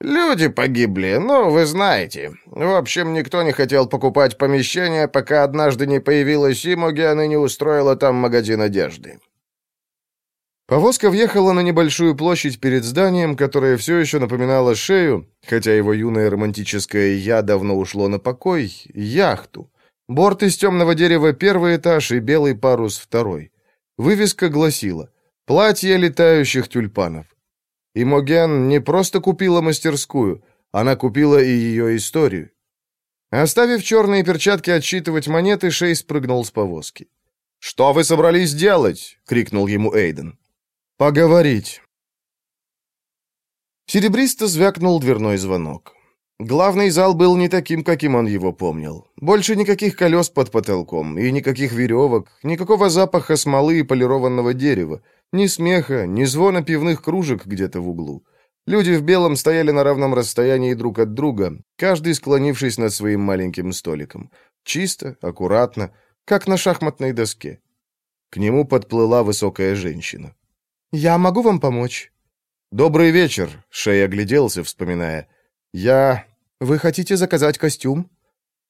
«Люди погибли, ну, вы знаете. В общем, никто не хотел покупать помещение, пока однажды не появилась Имоген и не устроила там магазин одежды». Повозка въехала на небольшую площадь перед зданием, которое все еще напоминало шею, хотя его юное романтическое «я» давно ушло на покой, яхту. Борт из темного дерева первый этаж и белый парус второй. Вывеска гласила «Платье летающих тюльпанов». И Моген не просто купила мастерскую, она купила и ее историю. Оставив черные перчатки отсчитывать монеты, Шей спрыгнул с повозки. «Что вы собрались делать?» — крикнул ему Эйден. «Поговорить». Серебристо звякнул дверной звонок. Главный зал был не таким, каким он его помнил. Больше никаких колес под потолком, и никаких веревок, никакого запаха смолы и полированного дерева. Ни смеха, ни звона пивных кружек где-то в углу. Люди в белом стояли на равном расстоянии друг от друга, каждый склонившись над своим маленьким столиком. Чисто, аккуратно, как на шахматной доске. К нему подплыла высокая женщина. «Я могу вам помочь?» «Добрый вечер», — Шей огляделся, вспоминая. «Я... Вы хотите заказать костюм?»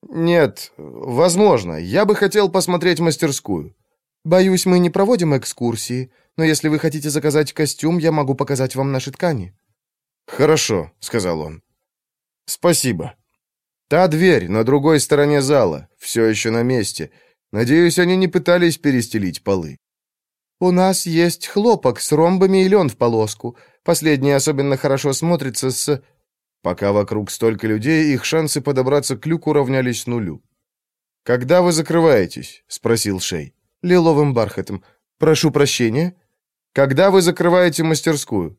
«Нет, возможно. Я бы хотел посмотреть мастерскую». «Боюсь, мы не проводим экскурсии но если вы хотите заказать костюм, я могу показать вам наши ткани». «Хорошо», — сказал он. «Спасибо. Та дверь на другой стороне зала, все еще на месте. Надеюсь, они не пытались перестелить полы». «У нас есть хлопок с ромбами и лен в полоску. Последний особенно хорошо смотрится с...» Пока вокруг столько людей, их шансы подобраться к люку равнялись нулю. «Когда вы закрываетесь?» — спросил Шей. «Лиловым бархатом. Прошу прощения?» Когда вы закрываете мастерскую?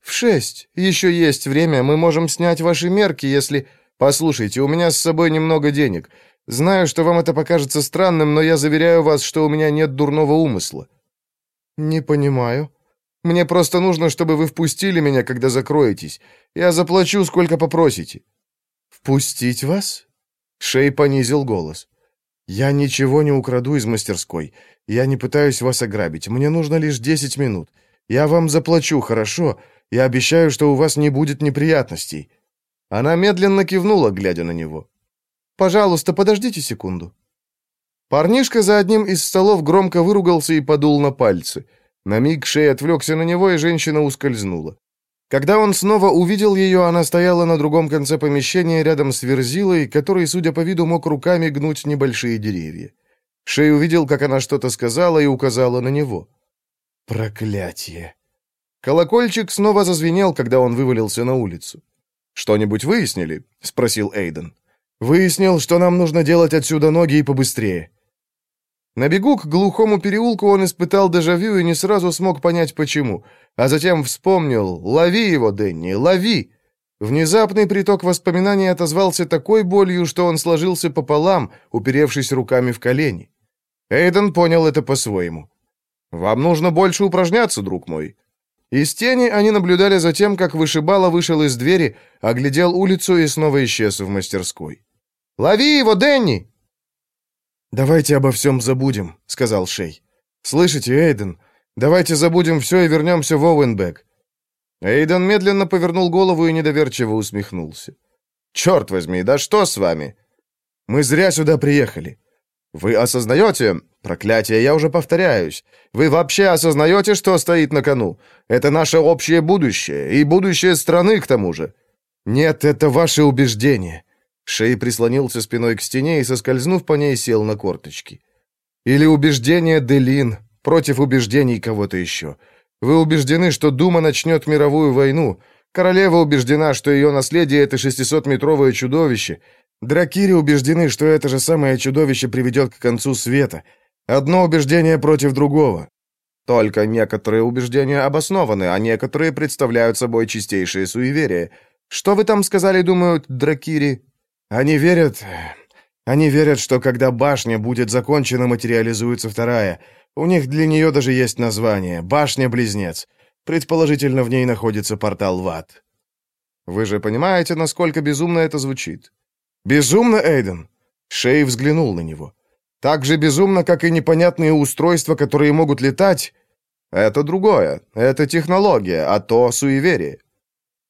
В шесть. Еще есть время, мы можем снять ваши мерки, если... Послушайте, у меня с собой немного денег. Знаю, что вам это покажется странным, но я заверяю вас, что у меня нет дурного умысла. Не понимаю. Мне просто нужно, чтобы вы впустили меня, когда закроетесь. Я заплачу, сколько попросите. Впустить вас? Шей понизил голос. «Я ничего не украду из мастерской. Я не пытаюсь вас ограбить. Мне нужно лишь десять минут. Я вам заплачу, хорошо? Я обещаю, что у вас не будет неприятностей». Она медленно кивнула, глядя на него. «Пожалуйста, подождите секунду». Парнишка за одним из столов громко выругался и подул на пальцы. На миг Шей отвлекся на него, и женщина ускользнула. Когда он снова увидел ее, она стояла на другом конце помещения рядом с Верзилой, который, судя по виду, мог руками гнуть небольшие деревья. Шей увидел, как она что-то сказала и указала на него. «Проклятие!» Колокольчик снова зазвенел, когда он вывалился на улицу. «Что-нибудь выяснили?» — спросил Эйден. «Выяснил, что нам нужно делать отсюда ноги и побыстрее». На бегу к глухому переулку он испытал дежавю и не сразу смог понять, почему. А затем вспомнил «Лови его, Дэнни, лови!» Внезапный приток воспоминаний отозвался такой болью, что он сложился пополам, уперевшись руками в колени. Эйден понял это по-своему. «Вам нужно больше упражняться, друг мой». Из тени они наблюдали за тем, как вышибала вышел из двери, оглядел улицу и снова исчез в мастерской. «Лови его, Дэнни!» «Давайте обо всем забудем», — сказал Шей. «Слышите, Эйден, давайте забудем все и вернемся в Оуэнбек». Эйден медленно повернул голову и недоверчиво усмехнулся. «Черт возьми, да что с вами?» «Мы зря сюда приехали. Вы осознаете, проклятие, я уже повторяюсь, вы вообще осознаете, что стоит на кону? Это наше общее будущее, и будущее страны к тому же. Нет, это ваше убеждение. Шей прислонился спиной к стене и, соскользнув по ней, сел на корточки. «Или убеждение Делин против убеждений кого-то еще. Вы убеждены, что Дума начнет мировую войну. Королева убеждена, что ее наследие — это 600-метровое чудовище. Дракири убеждены, что это же самое чудовище приведет к концу света. Одно убеждение против другого. Только некоторые убеждения обоснованы, а некоторые представляют собой чистейшее суеверие. Что вы там сказали, думают Дракири? Они верят... Они верят, что когда башня будет закончена, материализуется вторая. У них для нее даже есть название — «Башня-близнец». Предположительно, в ней находится портал в ад. Вы же понимаете, насколько безумно это звучит? Безумно, Эйден? Шей взглянул на него. Так же безумно, как и непонятные устройства, которые могут летать. Это другое. Это технология, а то суеверие.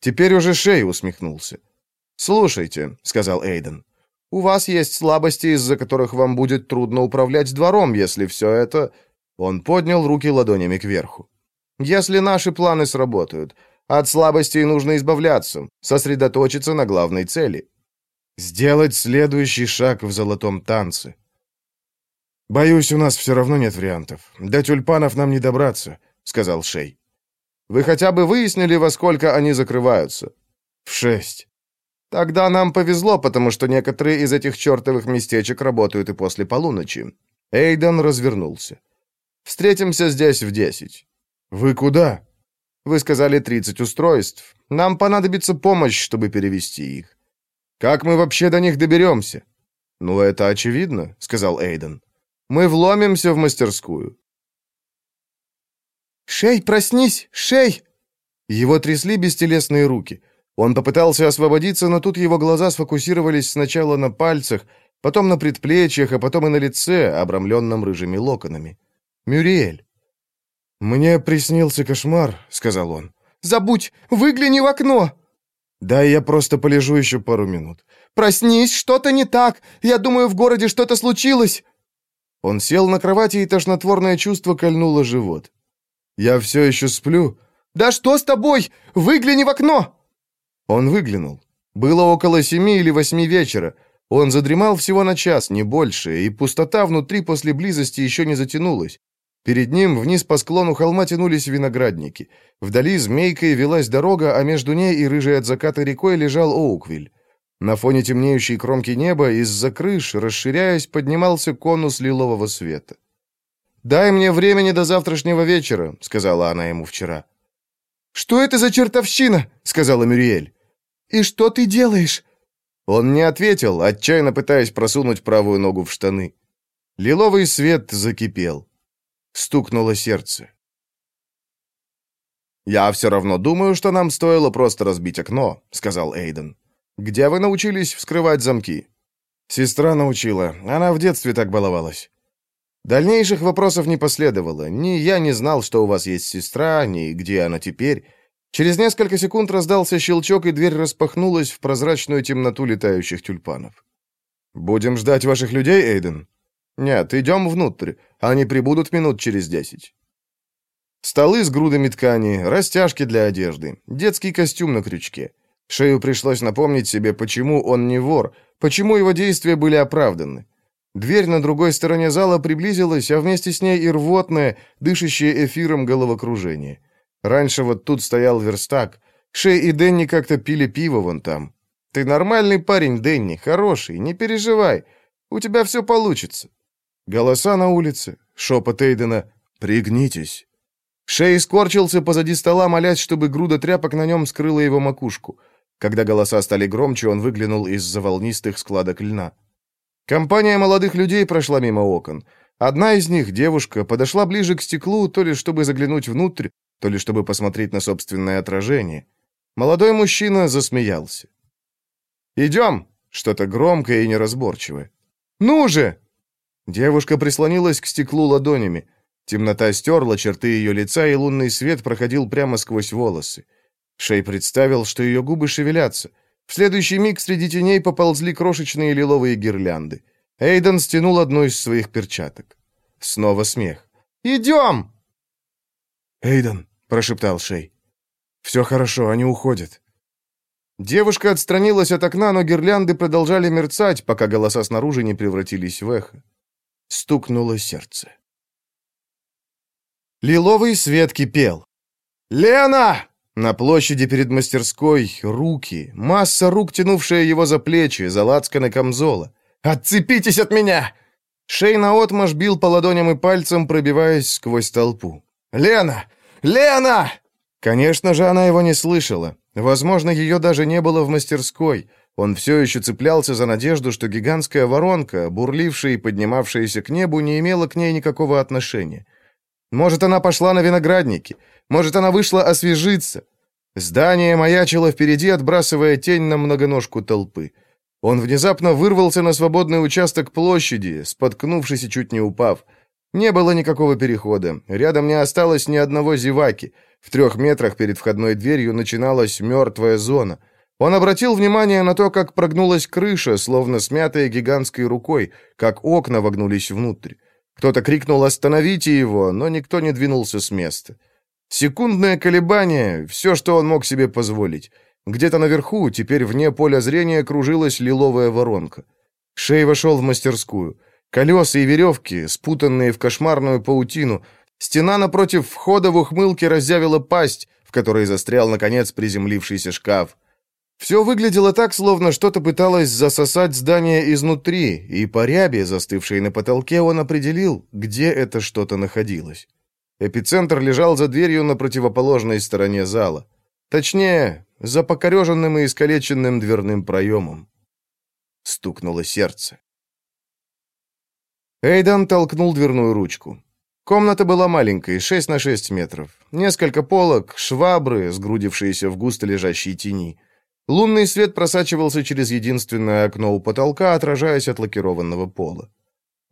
Теперь уже Шей усмехнулся. «Слушайте», — сказал Эйден, — «у вас есть слабости, из-за которых вам будет трудно управлять двором, если все это...» Он поднял руки ладонями кверху. «Если наши планы сработают, от слабостей нужно избавляться, сосредоточиться на главной цели. Сделать следующий шаг в золотом танце. «Боюсь, у нас все равно нет вариантов. До тюльпанов нам не добраться», — сказал Шей. «Вы хотя бы выяснили, во сколько они закрываются?» «В шесть». «Тогда нам повезло, потому что некоторые из этих чертовых местечек работают и после полуночи». Эйден развернулся. «Встретимся здесь в десять». «Вы куда?» Вы сказали 30 устройств. Нам понадобится помощь, чтобы перевести их. Как мы вообще до них доберемся? Ну, это очевидно, сказал Эйден. Мы вломимся в мастерскую. Шей, проснись, Шей! Его трясли бестелесные руки. Он попытался освободиться, но тут его глаза сфокусировались сначала на пальцах, потом на предплечьях, а потом и на лице, обрамленном рыжими локонами. Мюриэль. «Мне приснился кошмар», — сказал он. «Забудь! Выгляни в окно!» «Да, я просто полежу еще пару минут». «Проснись, что-то не так! Я думаю, в городе что-то случилось!» Он сел на кровати, и тошнотворное чувство кольнуло живот. «Я все еще сплю». «Да что с тобой? Выгляни в окно!» Он выглянул. Было около семи или восьми вечера. Он задремал всего на час, не больше, и пустота внутри после близости еще не затянулась. Перед ним вниз по склону холма тянулись виноградники. Вдали змейкой велась дорога, а между ней и рыжей от заката рекой лежал Оуквиль. На фоне темнеющей кромки неба из-за крыш, расширяясь, поднимался конус лилового света. «Дай мне времени до завтрашнего вечера», — сказала она ему вчера. «Что это за чертовщина?» — сказала Мюриэль. «И что ты делаешь?» Он не ответил, отчаянно пытаясь просунуть правую ногу в штаны. Лиловый свет закипел стукнуло сердце. «Я все равно думаю, что нам стоило просто разбить окно», — сказал Эйден. «Где вы научились вскрывать замки?» «Сестра научила. Она в детстве так баловалась». Дальнейших вопросов не последовало. Ни я не знал, что у вас есть сестра, ни где она теперь. Через несколько секунд раздался щелчок, и дверь распахнулась в прозрачную темноту летающих тюльпанов. «Будем ждать ваших людей, Эйден?» «Нет, идем внутрь. Они прибудут минут через десять». Столы с грудами ткани, растяжки для одежды, детский костюм на крючке. Шею пришлось напомнить себе, почему он не вор, почему его действия были оправданы. Дверь на другой стороне зала приблизилась, а вместе с ней и рвотное, дышащее эфиром головокружение. Раньше вот тут стоял верстак. Шей и Дэнни как-то пили пиво вон там. «Ты нормальный парень, Дэнни, хороший, не переживай. У тебя все получится». Голоса на улице, шепот Эйдена «Пригнитесь». Шей скорчился позади стола, молясь, чтобы груда тряпок на нем скрыла его макушку. Когда голоса стали громче, он выглянул из-за волнистых складок льна. Компания молодых людей прошла мимо окон. Одна из них, девушка, подошла ближе к стеклу, то ли чтобы заглянуть внутрь, то ли чтобы посмотреть на собственное отражение. Молодой мужчина засмеялся. «Идем!» — что-то громкое и неразборчивое. «Ну же!» Девушка прислонилась к стеклу ладонями. Темнота стерла черты ее лица, и лунный свет проходил прямо сквозь волосы. Шей представил, что ее губы шевелятся. В следующий миг среди теней поползли крошечные лиловые гирлянды. Эйден стянул одну из своих перчаток. Снова смех. «Идем!» «Эйден», — прошептал Шей. «Все хорошо, они уходят». Девушка отстранилась от окна, но гирлянды продолжали мерцать, пока голоса снаружи не превратились в эхо. Стукнуло сердце. Лиловый свет кипел. «Лена!» На площади перед мастерской руки, масса рук, тянувшая его за плечи, за лацканы камзола. «Отцепитесь от меня!» Шей наотмашь бил по ладоням и пальцам, пробиваясь сквозь толпу. «Лена! Лена!» Конечно же, она его не слышала. Возможно, ее даже не было в мастерской. Он все еще цеплялся за надежду, что гигантская воронка, бурлившая и поднимавшаяся к небу, не имела к ней никакого отношения. Может, она пошла на виноградники, может, она вышла освежиться. Здание маячило впереди, отбрасывая тень на многоножку толпы. Он внезапно вырвался на свободный участок площади, споткнувшись и чуть не упав. Не было никакого перехода. Рядом не осталось ни одного зеваки. В трех метрах перед входной дверью начиналась мертвая зона. Он обратил внимание на то, как прогнулась крыша, словно смятая гигантской рукой, как окна вогнулись внутрь. Кто-то крикнул «Остановите его!», но никто не двинулся с места. Секундное колебание — все, что он мог себе позволить. Где-то наверху, теперь вне поля зрения, кружилась лиловая воронка. Шей вошел в мастерскую. Колеса и веревки, спутанные в кошмарную паутину. Стена напротив входа в ухмылке разъявила пасть, в которой застрял, наконец, приземлившийся шкаф. Все выглядело так, словно что-то пыталось засосать здание изнутри, и по рябе, застывшей на потолке, он определил, где это что-то находилось. Эпицентр лежал за дверью на противоположной стороне зала. Точнее, за покореженным и искалеченным дверным проемом. Стукнуло сердце. Эйдан толкнул дверную ручку. Комната была маленькой, 6 на 6 метров. Несколько полок, швабры, сгрудившиеся в густо лежащей тени. Лунный свет просачивался через единственное окно у потолка, отражаясь от лакированного пола.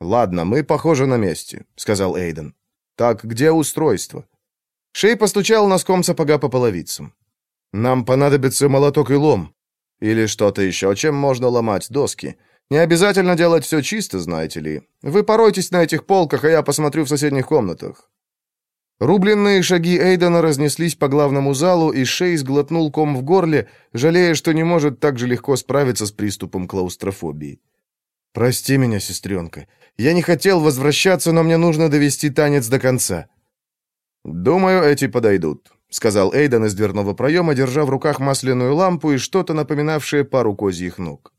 «Ладно, мы, похоже, на месте», — сказал Эйден. «Так где устройство?» Шей постучал носком сапога по половицам. «Нам понадобится молоток и лом. Или что-то еще, чем можно ломать доски. Не обязательно делать все чисто, знаете ли. Вы поройтесь на этих полках, а я посмотрю в соседних комнатах». Рубленные шаги Эйдена разнеслись по главному залу, и Шей сглотнул ком в горле, жалея, что не может так же легко справиться с приступом клаустрофобии. «Прости меня, сестренка. Я не хотел возвращаться, но мне нужно довести танец до конца». «Думаю, эти подойдут», — сказал Эйден из дверного проема, держа в руках масляную лампу и что-то напоминавшее пару козьих ног.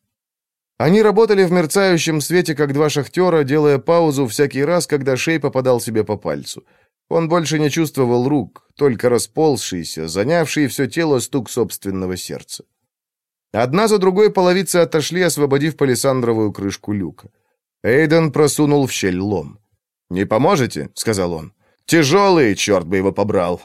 Они работали в мерцающем свете, как два шахтера, делая паузу всякий раз, когда Шей попадал себе по пальцу — он больше не чувствовал рук, только расползшийся, занявший все тело стук собственного сердца. Одна за другой половицы отошли, освободив палисандровую крышку люка. Эйден просунул в щель лом. «Не поможете?» — сказал он. «Тяжелый, черт бы его побрал!»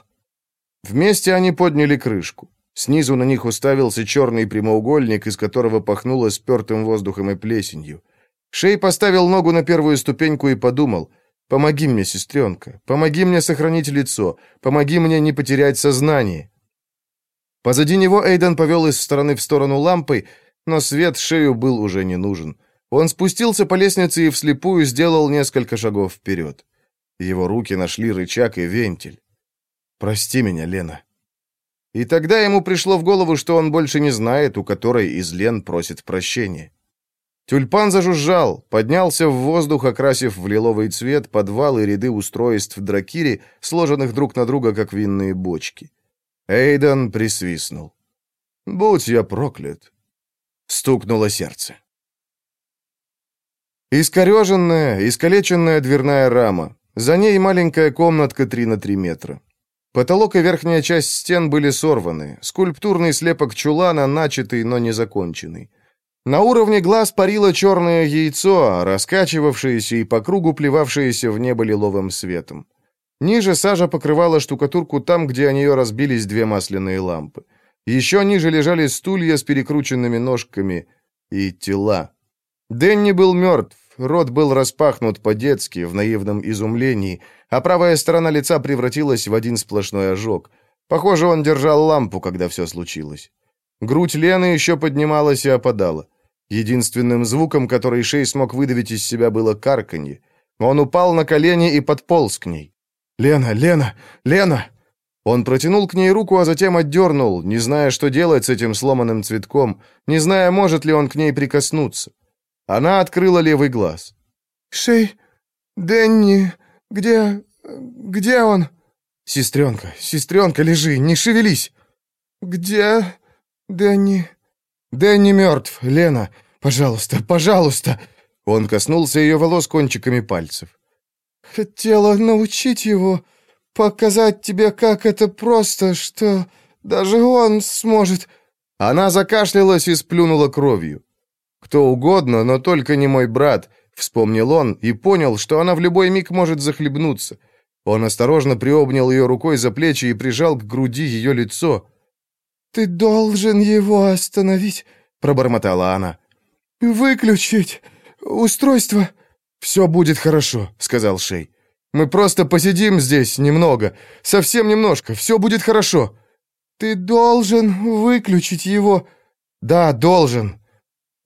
Вместе они подняли крышку. Снизу на них уставился черный прямоугольник, из которого пахнуло спертым воздухом и плесенью. Шей поставил ногу на первую ступеньку и подумал, Помоги мне, сестренка, помоги мне сохранить лицо, помоги мне не потерять сознание». Позади него Эйден повел из стороны в сторону лампой, но свет шею был уже не нужен. Он спустился по лестнице и вслепую сделал несколько шагов вперед. Его руки нашли рычаг и вентиль. «Прости меня, Лена». И тогда ему пришло в голову, что он больше не знает, у которой из Лен просит прощения. Тюльпан зажужжал, поднялся в воздух, окрасив в лиловый цвет подвал и ряды устройств дракири, сложенных друг на друга, как винные бочки. Эйден присвистнул. «Будь я проклят!» Стукнуло сердце. Искореженная, искалеченная дверная рама. За ней маленькая комнатка 3 на 3 метра. Потолок и верхняя часть стен были сорваны. Скульптурный слепок чулана начатый, но не законченный. На уровне глаз парило черное яйцо, раскачивавшееся и по кругу плевавшееся в небо лиловым светом. Ниже сажа покрывала штукатурку там, где о нее разбились две масляные лампы. Еще ниже лежали стулья с перекрученными ножками и тела. Дэнни был мертв, рот был распахнут по-детски, в наивном изумлении, а правая сторона лица превратилась в один сплошной ожог. Похоже, он держал лампу, когда все случилось. Грудь Лены еще поднималась и опадала. Единственным звуком, который Шей смог выдавить из себя, было карканье. Он упал на колени и подполз к ней. «Лена, Лена, Лена!» Он протянул к ней руку, а затем отдернул, не зная, что делать с этим сломанным цветком, не зная, может ли он к ней прикоснуться. Она открыла левый глаз. «Шей, Дэнни, где... где он?» «Сестренка, сестренка, лежи, не шевелись!» «Где Дэнни...» «Дэнни мертв, Лена. Пожалуйста, пожалуйста!» Он коснулся ее волос кончиками пальцев. «Хотела научить его, показать тебе, как это просто, что даже он сможет...» Она закашлялась и сплюнула кровью. «Кто угодно, но только не мой брат», — вспомнил он и понял, что она в любой миг может захлебнуться. Он осторожно приобнял ее рукой за плечи и прижал к груди ее лицо. «Ты должен его остановить», — пробормотала она. «Выключить устройство». «Все будет хорошо», — сказал Шей. Мы просто посидим здесь немного, совсем немножко, все будет хорошо». «Ты должен выключить его». «Да, должен».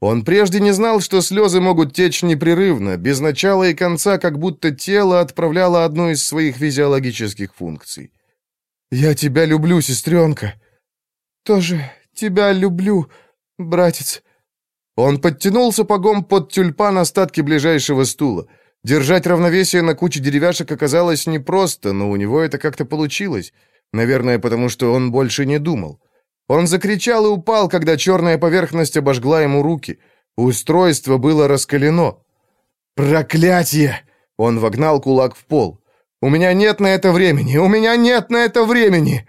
Он прежде не знал, что слезы могут течь непрерывно, без начала и конца, как будто тело отправляло одну из своих физиологических функций. «Я тебя люблю, сестренка». «Тоже тебя люблю, братец». Он подтянул сапогом под тюльпан остатки ближайшего стула. Держать равновесие на куче деревяшек оказалось непросто, но у него это как-то получилось. Наверное, потому что он больше не думал. Он закричал и упал, когда черная поверхность обожгла ему руки. Устройство было раскалено. «Проклятие!» Он вогнал кулак в пол. «У меня нет на это времени! У меня нет на это времени!»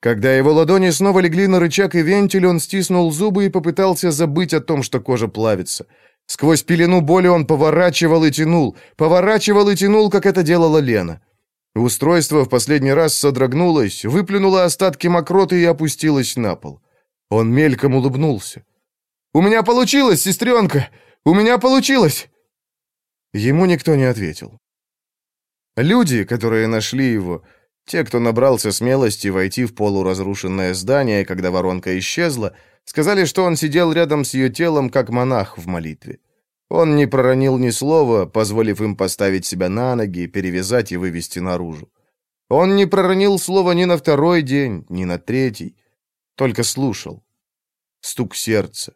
Когда его ладони снова легли на рычаг и вентиль, он стиснул зубы и попытался забыть о том, что кожа плавится. Сквозь пелену боли он поворачивал и тянул, поворачивал и тянул, как это делала Лена. Устройство в последний раз содрогнулось, выплюнуло остатки мокроты и опустилось на пол. Он мельком улыбнулся. «У меня получилось, сестренка! У меня получилось!» Ему никто не ответил. Люди, которые нашли его, те, кто набрался смелости войти в полуразрушенное здание, когда воронка исчезла, сказали, что он сидел рядом с ее телом, как монах в молитве. Он не проронил ни слова, позволив им поставить себя на ноги, перевязать и вывести наружу. Он не проронил слова ни на второй день, ни на третий, только слушал. Стук сердца.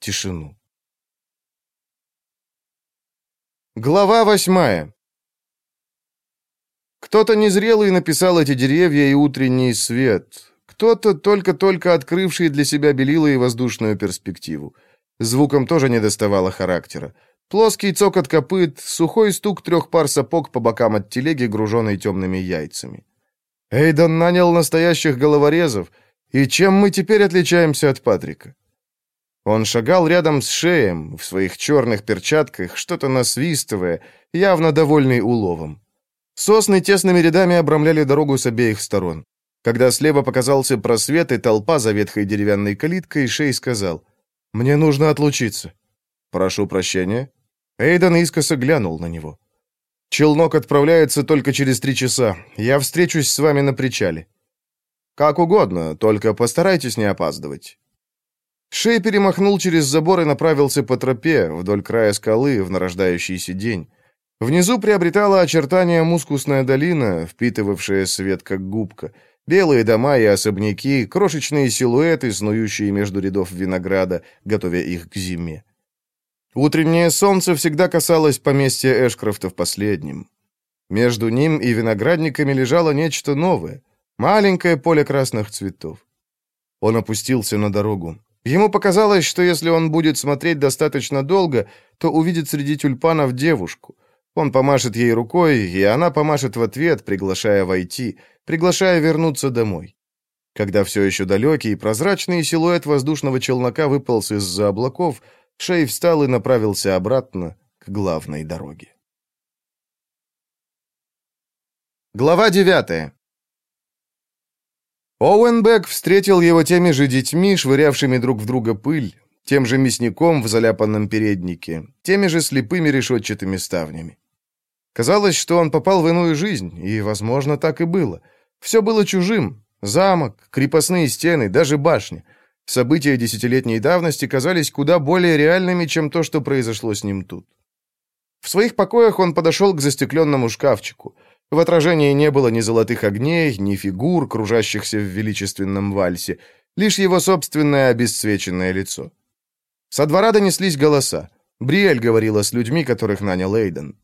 Тишину. Глава восьмая. Кто-то незрелый написал эти деревья и утренний свет. Кто-то только-только открывший для себя белила и воздушную перспективу. Звуком тоже не доставало характера. Плоский цокот копыт, сухой стук трех пар сапог по бокам от телеги, груженной темными яйцами. Эйдон нанял настоящих головорезов, и чем мы теперь отличаемся от Патрика? Он шагал рядом с шеем, в своих черных перчатках, что-то насвистывая, явно довольный уловом. Сосны тесными рядами обрамляли дорогу с обеих сторон. Когда слева показался просвет и толпа за ветхой деревянной калиткой, Шей сказал, «Мне нужно отлучиться». «Прошу прощения». Эйден искоса глянул на него. «Челнок отправляется только через три часа. Я встречусь с вами на причале». «Как угодно, только постарайтесь не опаздывать». Шей перемахнул через забор и направился по тропе вдоль края скалы в нарождающийся день. Внизу приобретала очертания мускусная долина, впитывавшая свет как губка. Белые дома и особняки, крошечные силуэты, снующие между рядов винограда, готовя их к зиме. Утреннее солнце всегда касалось поместья Эшкрофта в последнем. Между ним и виноградниками лежало нечто новое, маленькое поле красных цветов. Он опустился на дорогу. Ему показалось, что если он будет смотреть достаточно долго, то увидит среди тюльпанов девушку — он помашет ей рукой, и она помашет в ответ, приглашая войти, приглашая вернуться домой. Когда все еще далекий прозрачный силуэт воздушного челнока выполз из-за облаков, Шей встал и направился обратно к главной дороге. Глава девятая. Оуэнбек встретил его теми же детьми, швырявшими друг в друга пыль, тем же мясником в заляпанном переднике, теми же слепыми решетчатыми ставнями. Казалось, что он попал в иную жизнь, и, возможно, так и было. Все было чужим. Замок, крепостные стены, даже башня. События десятилетней давности казались куда более реальными, чем то, что произошло с ним тут. В своих покоях он подошел к застекленному шкафчику. В отражении не было ни золотых огней, ни фигур, кружащихся в величественном вальсе, лишь его собственное обесцвеченное лицо. Со двора донеслись голоса. Бриэль говорила с людьми, которых нанял Эйден.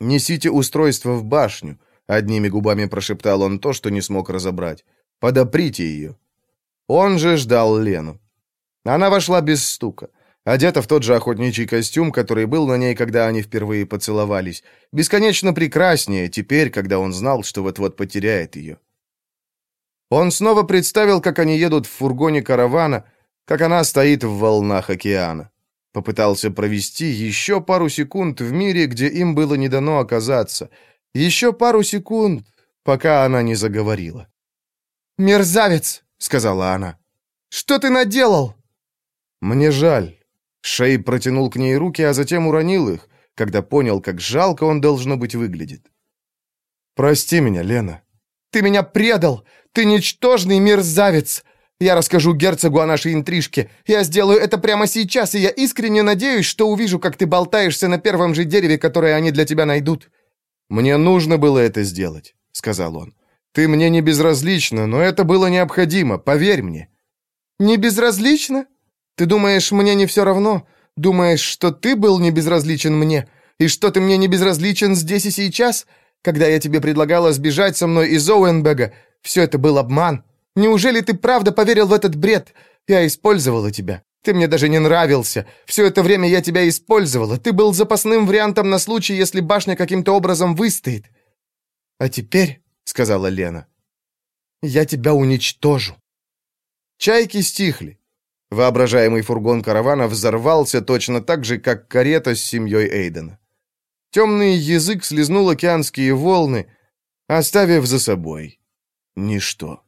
«Несите устройство в башню», — одними губами прошептал он то, что не смог разобрать. «Подоприте ее». Он же ждал Лену. Она вошла без стука, одета в тот же охотничий костюм, который был на ней, когда они впервые поцеловались, бесконечно прекраснее теперь, когда он знал, что вот-вот потеряет ее. Он снова представил, как они едут в фургоне каравана, как она стоит в волнах океана. Попытался провести еще пару секунд в мире, где им было не дано оказаться. Еще пару секунд, пока она не заговорила. «Мерзавец!» — сказала она. «Что ты наделал?» «Мне жаль». Шей протянул к ней руки, а затем уронил их. когда понял, как жалко он, должно быть, выглядит. «Прости меня, Лена». «Ты меня предал! Ты ничтожный мерзавец! Я расскажу герцогу о нашей интрижке. Я сделаю это прямо сейчас, и я искренне надеюсь, что увижу, как ты болтаешься на первом же дереве, которое они для тебя найдут». «Мне нужно было это сделать», — сказал он. «Ты мне не безразлична, но это было необходимо, поверь мне». «Не безразлично? Ты думаешь, мне не все равно? Думаешь, что ты был не безразличен мне? И что ты мне не безразличен здесь и сейчас? Когда я тебе предлагала сбежать со мной из Оуэнбега, все это был обман. Неужели ты правда поверил в этот бред? Я использовала тебя. Ты мне даже не нравился. Все это время я тебя использовала. Ты был запасным вариантом на случай, если башня каким-то образом выстоит. А теперь, — сказала Лена, — я тебя уничтожу. Чайки стихли. Воображаемый фургон каравана взорвался точно так же, как карета с семьей Эйдена. Темный язык слезнул океанские волны, оставив за собой ничто.